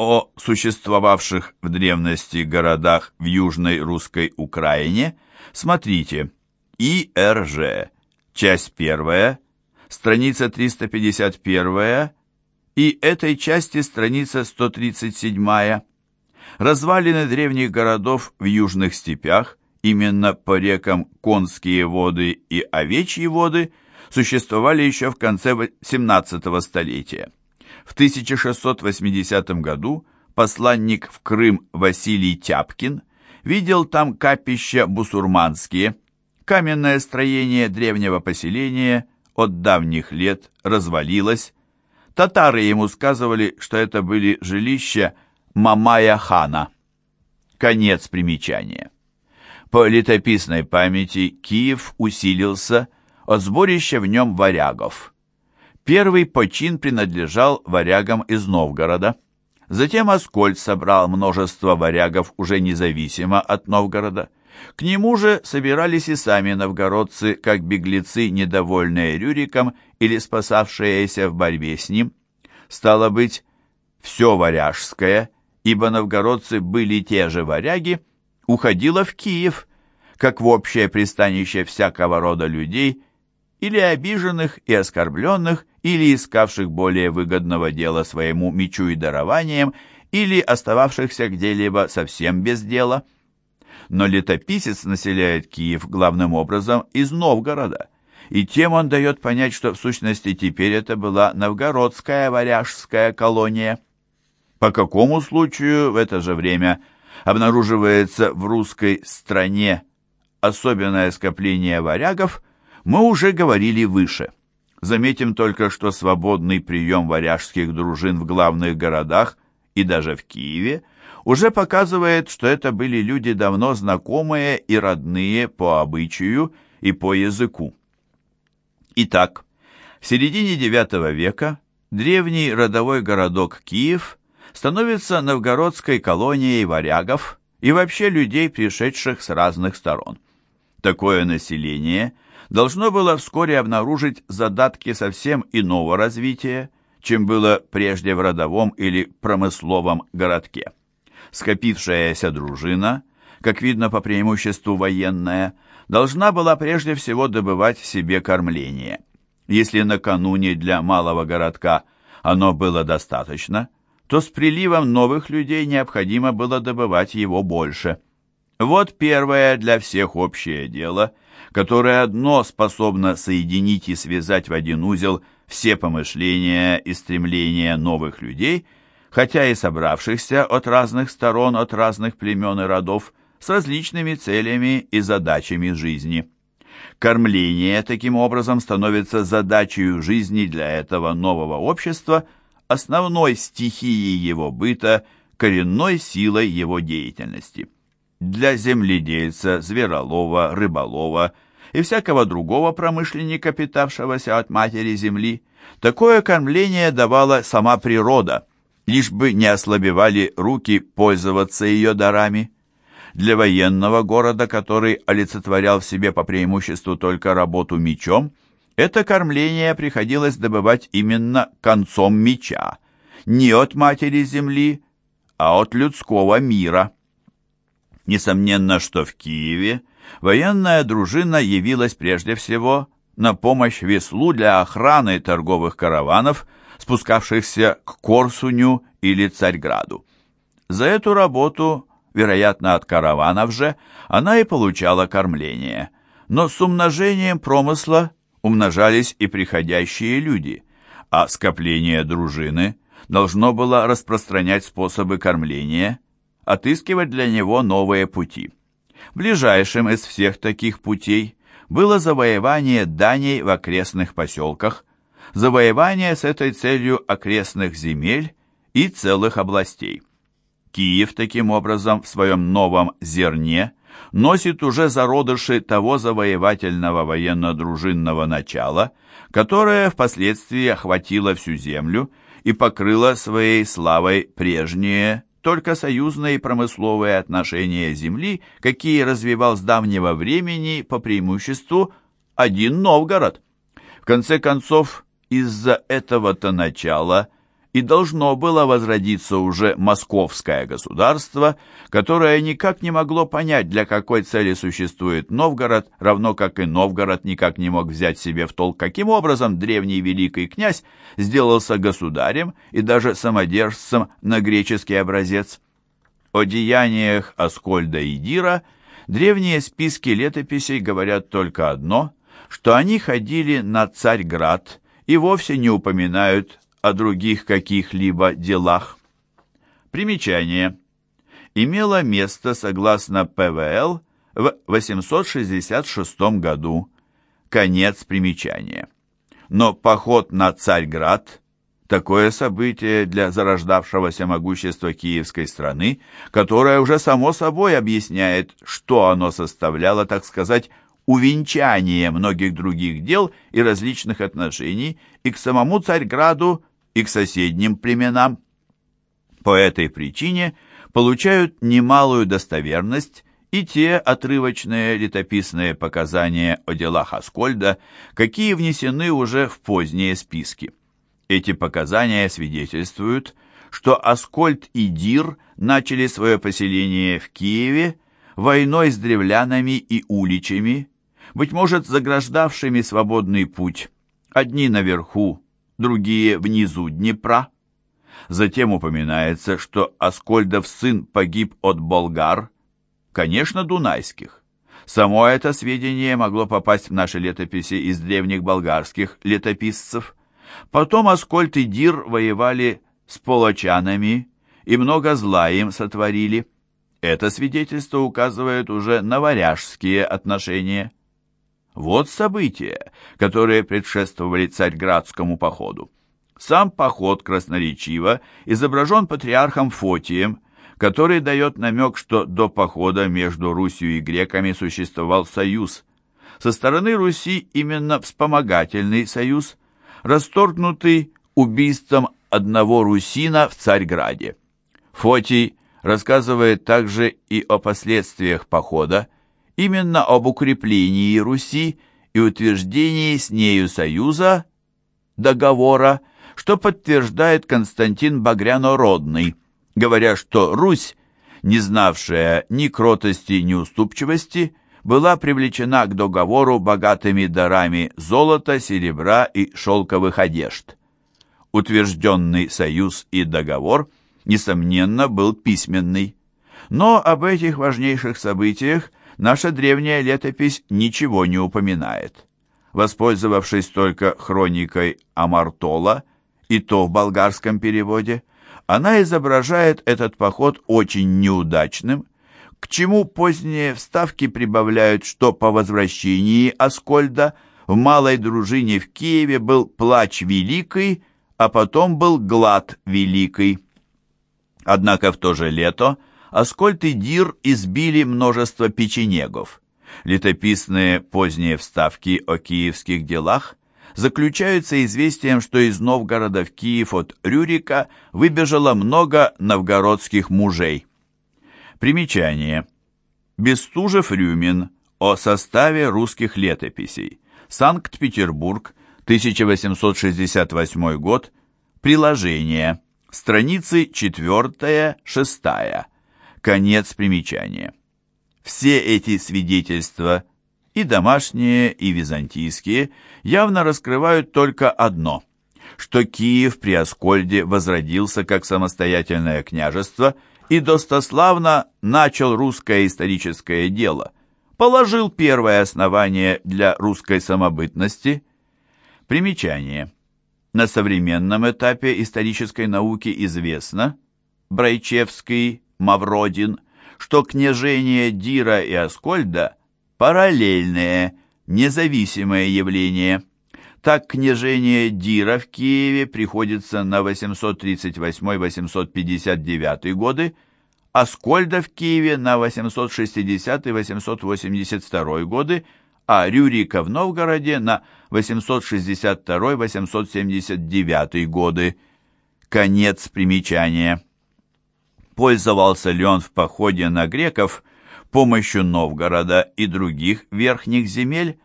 о существовавших в древности городах в Южной Русской Украине смотрите ИРЖ, часть первая, страница 351 и этой части страница 137. Развалины древних городов в южных степях, именно по рекам Конские воды и Овечьи воды, существовали еще в конце XVII столетия. В 1680 году посланник в Крым Василий Тяпкин видел там капища бусурманские, каменное строение древнего поселения от давних лет развалилось. Татары ему сказывали, что это были жилища Мамая хана. Конец примечания. По летописной памяти Киев усилился от сборища в нем варягов. Первый почин принадлежал варягам из Новгорода. Затем Аскольд собрал множество варягов уже независимо от Новгорода. К нему же собирались и сами новгородцы, как беглецы, недовольные Рюриком или спасавшиеся в борьбе с ним. Стало быть, все варяжское, ибо новгородцы были те же варяги, уходило в Киев, как в общее пристанище всякого рода людей, или обиженных и оскорбленных, или искавших более выгодного дела своему мечу и дарованием, или остававшихся где-либо совсем без дела. Но летописец населяет Киев главным образом из Новгорода, и тем он дает понять, что в сущности теперь это была новгородская варяжская колония. По какому случаю в это же время обнаруживается в русской стране особенное скопление варягов, мы уже говорили выше – Заметим только, что свободный прием варяжских дружин в главных городах и даже в Киеве уже показывает, что это были люди давно знакомые и родные по обычаю и по языку. Итак, в середине IX века древний родовой городок Киев становится новгородской колонией варягов и вообще людей, пришедших с разных сторон. Такое население – должно было вскоре обнаружить задатки совсем иного развития, чем было прежде в родовом или промысловом городке. Скопившаяся дружина, как видно по преимуществу военная, должна была прежде всего добывать себе кормление. Если накануне для малого городка оно было достаточно, то с приливом новых людей необходимо было добывать его больше. Вот первое для всех общее дело – которое одно способно соединить и связать в один узел все помышления и стремления новых людей, хотя и собравшихся от разных сторон, от разных племен и родов, с различными целями и задачами жизни. Кормление таким образом становится задачей жизни для этого нового общества, основной стихией его быта, коренной силой его деятельности для земледельца, зверолова, рыболова и всякого другого промышленника, питавшегося от матери земли, такое кормление давала сама природа, лишь бы не ослабевали руки пользоваться ее дарами. Для военного города, который олицетворял в себе по преимуществу только работу мечом, это кормление приходилось добывать именно концом меча, не от матери земли, а от людского мира. Несомненно, что в Киеве военная дружина явилась прежде всего на помощь веслу для охраны торговых караванов, спускавшихся к Корсуню или Царьграду. За эту работу, вероятно, от караванов же, она и получала кормление. Но с умножением промысла умножались и приходящие люди, а скопление дружины должно было распространять способы кормления – отыскивать для него новые пути. Ближайшим из всех таких путей было завоевание даней в окрестных поселках, завоевание с этой целью окрестных земель и целых областей. Киев таким образом в своем новом зерне носит уже зародыши того завоевательного военно-дружинного начала, которое впоследствии охватило всю землю и покрыло своей славой прежние только союзные промысловые отношения земли, какие развивал с давнего времени по преимуществу один Новгород. В конце концов, из-за этого-то начала и должно было возродиться уже московское государство, которое никак не могло понять, для какой цели существует Новгород, равно как и Новгород никак не мог взять себе в толк, каким образом древний великий князь сделался государем и даже самодержцем на греческий образец. О деяниях Аскольда и Дира древние списки летописей говорят только одно, что они ходили на Царьград и вовсе не упоминают о других каких-либо делах. Примечание. Имело место, согласно ПВЛ, в 866 году. Конец примечания. Но поход на Царьград – такое событие для зарождавшегося могущества киевской страны, которое уже само собой объясняет, что оно составляло, так сказать, увенчание многих других дел и различных отношений и к самому Царьграду и к соседним племенам. По этой причине получают немалую достоверность и те отрывочные летописные показания о делах Аскольда, какие внесены уже в поздние списки. Эти показания свидетельствуют, что Аскольд и Дир начали свое поселение в Киеве войной с древлянами и уличами, быть может, заграждавшими свободный путь, одни наверху, другие внизу Днепра. Затем упоминается, что Аскольдов сын погиб от болгар, конечно, дунайских. Само это сведение могло попасть в наши летописи из древних болгарских летописцев. Потом Аскольд и Дир воевали с полочанами и много зла им сотворили. Это свидетельство указывает уже на варяжские отношения. Вот события, которые предшествовали царьградскому походу. Сам поход красноречиво изображен патриархом Фотием, который дает намек, что до похода между Русью и греками существовал союз. Со стороны Руси именно вспомогательный союз, расторгнутый убийством одного русина в Царьграде. Фотий рассказывает также и о последствиях похода, именно об укреплении Руси и утверждении с нею союза, договора, что подтверждает Константин Багрянородный, говоря, что Русь, не знавшая ни кротости, ни уступчивости, была привлечена к договору богатыми дарами золота, серебра и шелковых одежд. Утвержденный союз и договор, несомненно, был письменный. Но об этих важнейших событиях наша древняя летопись ничего не упоминает. Воспользовавшись только хроникой Амартола, и то в болгарском переводе, она изображает этот поход очень неудачным, к чему поздние вставки прибавляют, что по возвращении Аскольда в малой дружине в Киеве был плач великий, а потом был глад великий. Однако в то же лето Аскольд и Дир избили множество печенегов. Летописные поздние вставки о киевских делах заключаются известием, что из Новгорода в Киев от Рюрика выбежало много новгородских мужей. Примечание. Бестужев-Рюмин о составе русских летописей. Санкт-Петербург, 1868 год. Приложение. Страницы 4-6. Конец примечания. Все эти свидетельства, и домашние, и византийские, явно раскрывают только одно, что Киев при Аскольде возродился как самостоятельное княжество и достославно начал русское историческое дело, положил первое основание для русской самобытности. Примечание. На современном этапе исторической науки известно, Брайчевский, Мавродин, что княжение Дира и Аскольда – параллельные, независимые явления. Так княжение Дира в Киеве приходится на 838-859 годы, Аскольда в Киеве на 860-882 годы, а Рюрика в Новгороде на 862-879 годы. Конец примечания пользовался ли он в походе на греков помощью Новгорода и других верхних земель,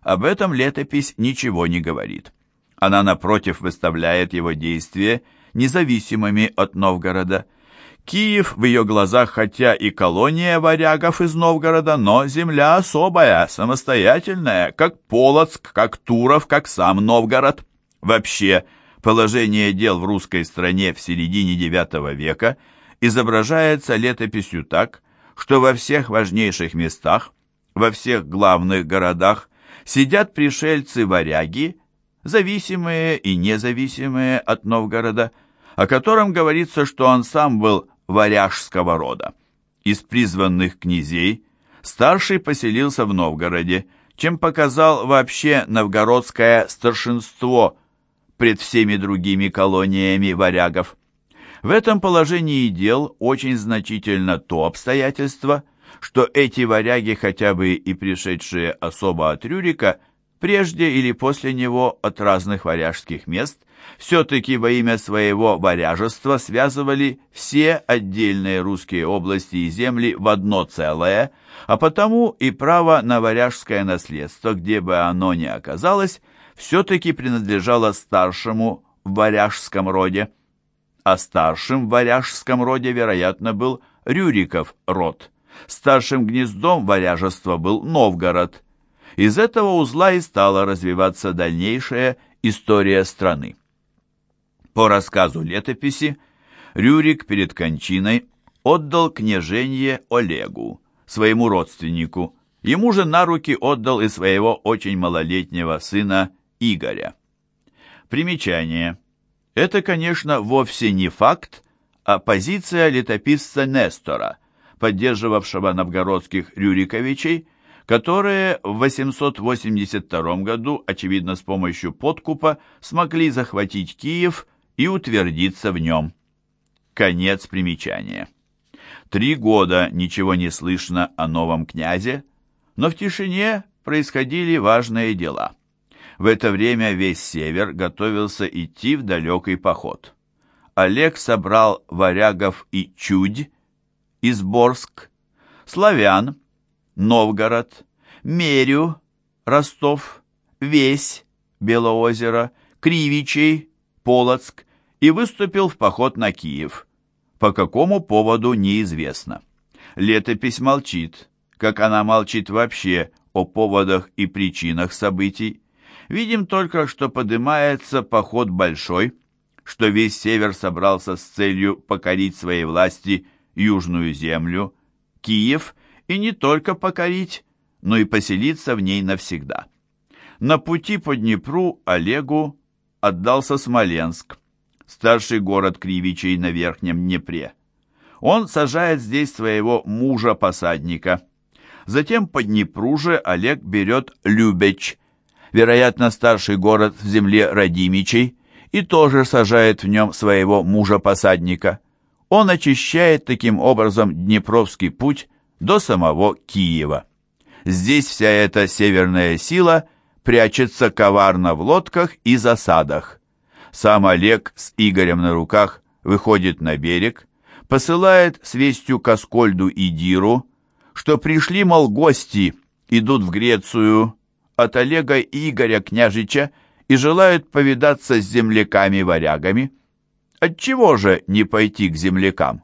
об этом летопись ничего не говорит. Она, напротив, выставляет его действия независимыми от Новгорода. Киев в ее глазах хотя и колония варягов из Новгорода, но земля особая, самостоятельная, как Полоцк, как Туров, как сам Новгород. Вообще, положение дел в русской стране в середине IX века изображается летописью так, что во всех важнейших местах, во всех главных городах сидят пришельцы-варяги, зависимые и независимые от Новгорода, о котором говорится, что он сам был варяжского рода. Из призванных князей старший поселился в Новгороде, чем показал вообще новгородское старшинство пред всеми другими колониями варягов. В этом положении дел очень значительно то обстоятельство, что эти варяги, хотя бы и пришедшие особо от Рюрика, прежде или после него от разных варяжских мест, все-таки во имя своего варяжества связывали все отдельные русские области и земли в одно целое, а потому и право на варяжское наследство, где бы оно ни оказалось, все-таки принадлежало старшему в варяжском роде а старшим в варяжском роде, вероятно, был Рюриков род. Старшим гнездом варяжества был Новгород. Из этого узла и стала развиваться дальнейшая история страны. По рассказу летописи, Рюрик перед кончиной отдал княженье Олегу, своему родственнику. Ему же на руки отдал и своего очень малолетнего сына Игоря. Примечание. Это, конечно, вовсе не факт, а позиция летописца Нестора, поддерживавшего новгородских Рюриковичей, которые в 882 году, очевидно с помощью подкупа, смогли захватить Киев и утвердиться в нем. Конец примечания. Три года ничего не слышно о новом князе, но в тишине происходили важные дела. В это время весь север готовился идти в далекий поход. Олег собрал варягов и чудь, Изборск, славян, Новгород, Мерю, Ростов, Весь, Белоозеро, Кривичей, Полоцк и выступил в поход на Киев. По какому поводу неизвестно. Летопись молчит, как она молчит вообще о поводах и причинах событий. Видим только, что поднимается поход большой, что весь север собрался с целью покорить своей власти южную землю, Киев, и не только покорить, но и поселиться в ней навсегда. На пути по Днепру Олегу отдался Смоленск, старший город Кривичей на Верхнем Днепре. Он сажает здесь своего мужа-посадника. Затем по Днепру же Олег берет Любеч, вероятно, старший город в земле Радимичей, и тоже сажает в нем своего мужа-посадника. Он очищает таким образом Днепровский путь до самого Киева. Здесь вся эта северная сила прячется коварно в лодках и засадах. Сам Олег с Игорем на руках выходит на берег, посылает с вестью к Аскольду и Диру, что пришли, мол, гости, идут в Грецию, от Олега и Игоря княжича и желают повидаться с земляками-варягами. Отчего же не пойти к землякам?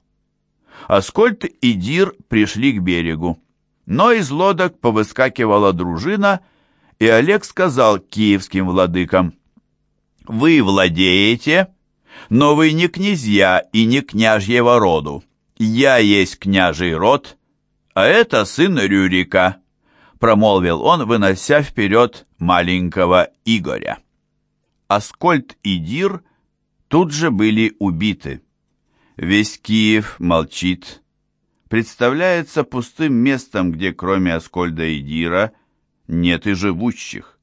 Аскольд и Дир пришли к берегу, но из лодок повыскакивала дружина, и Олег сказал киевским владыкам, «Вы владеете, но вы не князья и не княжьего роду. Я есть княжий род, а это сын Рюрика, промолвил он, вынося вперед маленького Игоря. Аскольд и Дир тут же были убиты. Весь Киев молчит. Представляется пустым местом, где кроме Аскольда и Дира нет и живущих.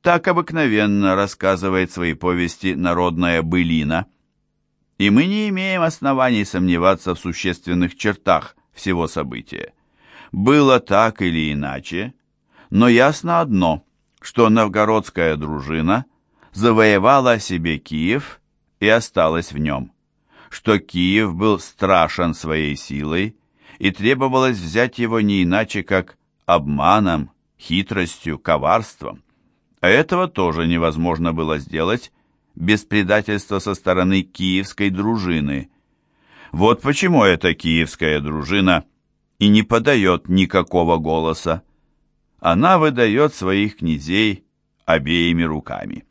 Так обыкновенно рассказывает свои повести народная былина. И мы не имеем оснований сомневаться в существенных чертах всего события. Было так или иначе, но ясно одно, что новгородская дружина завоевала себе Киев и осталась в нем, что Киев был страшен своей силой и требовалось взять его не иначе, как обманом, хитростью, коварством. А этого тоже невозможно было сделать без предательства со стороны киевской дружины. Вот почему эта киевская дружина и не подает никакого голоса. Она выдает своих князей обеими руками.